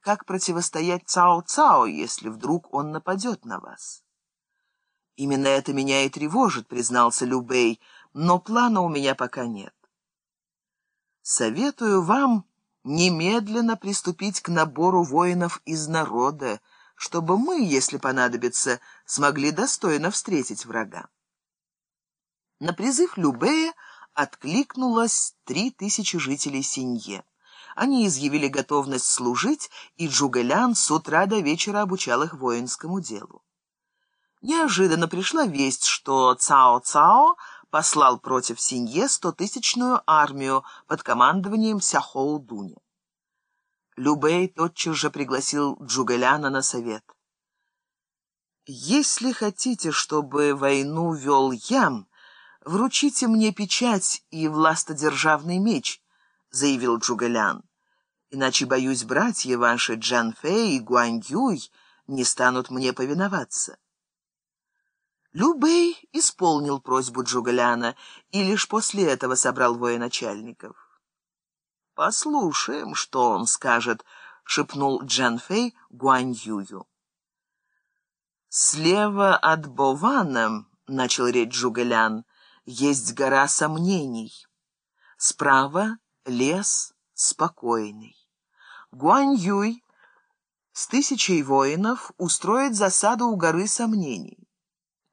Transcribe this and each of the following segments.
как противостоять Цао-Цао, если вдруг он нападет на вас. Именно это меня и тревожит, признался Любей, но плана у меня пока нет. Советую вам немедленно приступить к набору воинов из народа, чтобы мы, если понадобится, смогли достойно встретить врага. На призыв Любея откликнулось три тысячи жителей Синье. Они изъявили готовность служить, и Джугэлян с утра до вечера обучал их воинскому делу. Неожиданно пришла весть, что Цао-Цао послал против Синье стотысячную армию под командованием Сяхоу Дуня. Любэй тотчас же пригласил Джугэляна на совет. «Если хотите, чтобы войну вел Ям, вручите мне печать и властодержавный меч», — заявил Джугэлян. «Иначе, боюсь, братья ваши Джан Фэй и Гуань Юй не станут мне повиноваться». Любэй исполнил просьбу Джугаляна и лишь после этого собрал военачальников. «Послушаем, что он скажет», — шепнул Джан Фэй Гуань Юю. «Слева от Бована», — начал речь Джугалян, — «есть гора сомнений. Справа — лес спокойный. Гуань Юй с тысячей воинов устроит засаду у горы сомнений.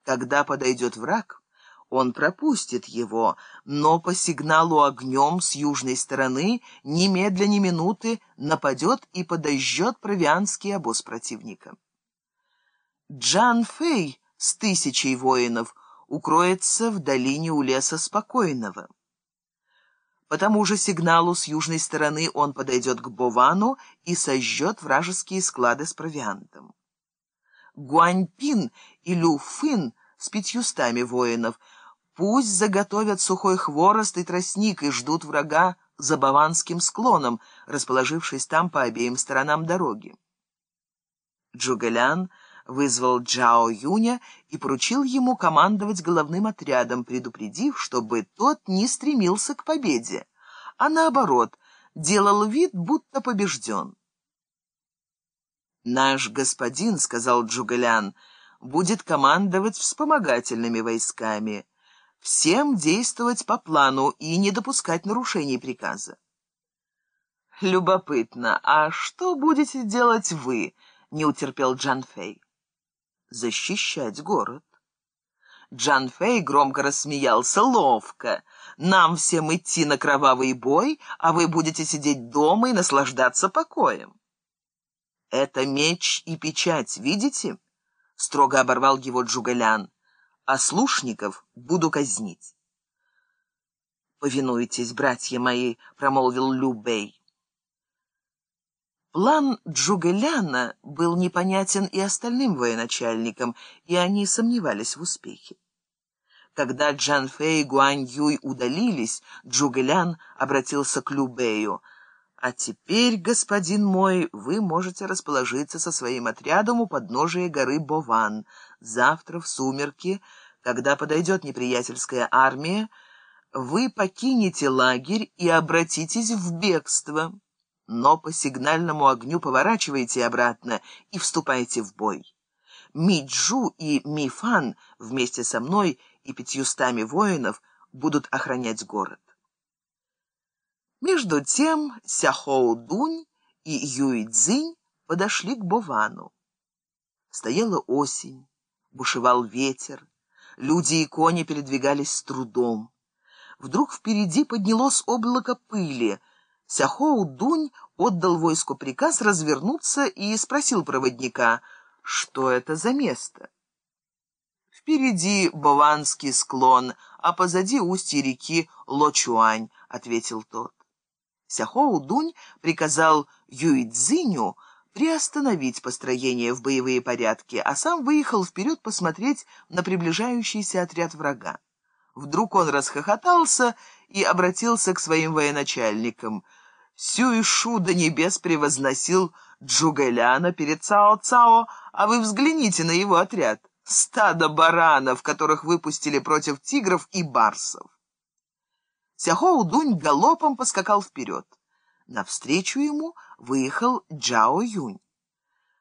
Когда подойдет враг, он пропустит его, но по сигналу огнем с южной стороны немедля минуты нападет и подожжет провианский обоз противника. Джан Фэй с тысячей воинов укроется в долине у леса спокойного. По тому же сигналу с южной стороны он подойдет к Бовану и сожжет вражеские склады с провиантом. Гуаньпин и Люфын с пятьюстами воинов. Пусть заготовят сухой хворост и тростник и ждут врага за Баванским склоном, расположившись там по обеим сторонам дороги. Джугэлян вызвал Джао Юня и поручил ему командовать головным отрядом, предупредив, чтобы тот не стремился к победе, а наоборот, делал вид, будто побежден. «Наш господин, — сказал Джугэлян, — будет командовать вспомогательными войсками. Всем действовать по плану и не допускать нарушений приказа. «Любопытно, а что будете делать вы?» — не утерпел Джан Фэй. «Защищать город». Джан Фэй громко рассмеялся. «Ловко! Нам всем идти на кровавый бой, а вы будете сидеть дома и наслаждаться покоем». «Это меч и печать, видите?» — строго оборвал его Джугалян. «А слушников буду казнить». «Повинуйтесь, братья мои», — промолвил Любей. План Джугаляна был непонятен и остальным военачальникам, и они сомневались в успехе. Когда Джан Фэй и Гуань Юй удалились, Джугэлян обратился к Любею — а теперь, господин мой, вы можете расположиться со своим отрядом у подножия горы Бован. Завтра в сумерки, когда подойдет неприятельская армия, вы покинете лагерь и обратитесь в бегство. Но по сигнальному огню поворачивайте обратно и вступайте в бой. Миджу и Мифан вместе со мной и пятьюстами воинов будут охранять город. Между тем Сяхоу-Дунь и Юй-Цзинь подошли к Бовану. Стояла осень, бушевал ветер, люди и кони передвигались с трудом. Вдруг впереди поднялось облако пыли. Сяхоу-Дунь отдал войску приказ развернуться и спросил проводника, что это за место. «Впереди Бованский склон, а позади устье реки Лочуань», — ответил тот. Сяхоу Дунь приказал Юйцзиню приостановить построение в боевые порядки, а сам выехал вперед посмотреть на приближающийся отряд врага. Вдруг он расхохотался и обратился к своим военачальникам. Сюйшу до небес превозносил Джугэляна перед Цао-Цао, а вы взгляните на его отряд. Стадо баранов, которых выпустили против тигров и барсов. Сяхоу Дунь галопом поскакал вперед. Навстречу ему выехал Джао Юнь.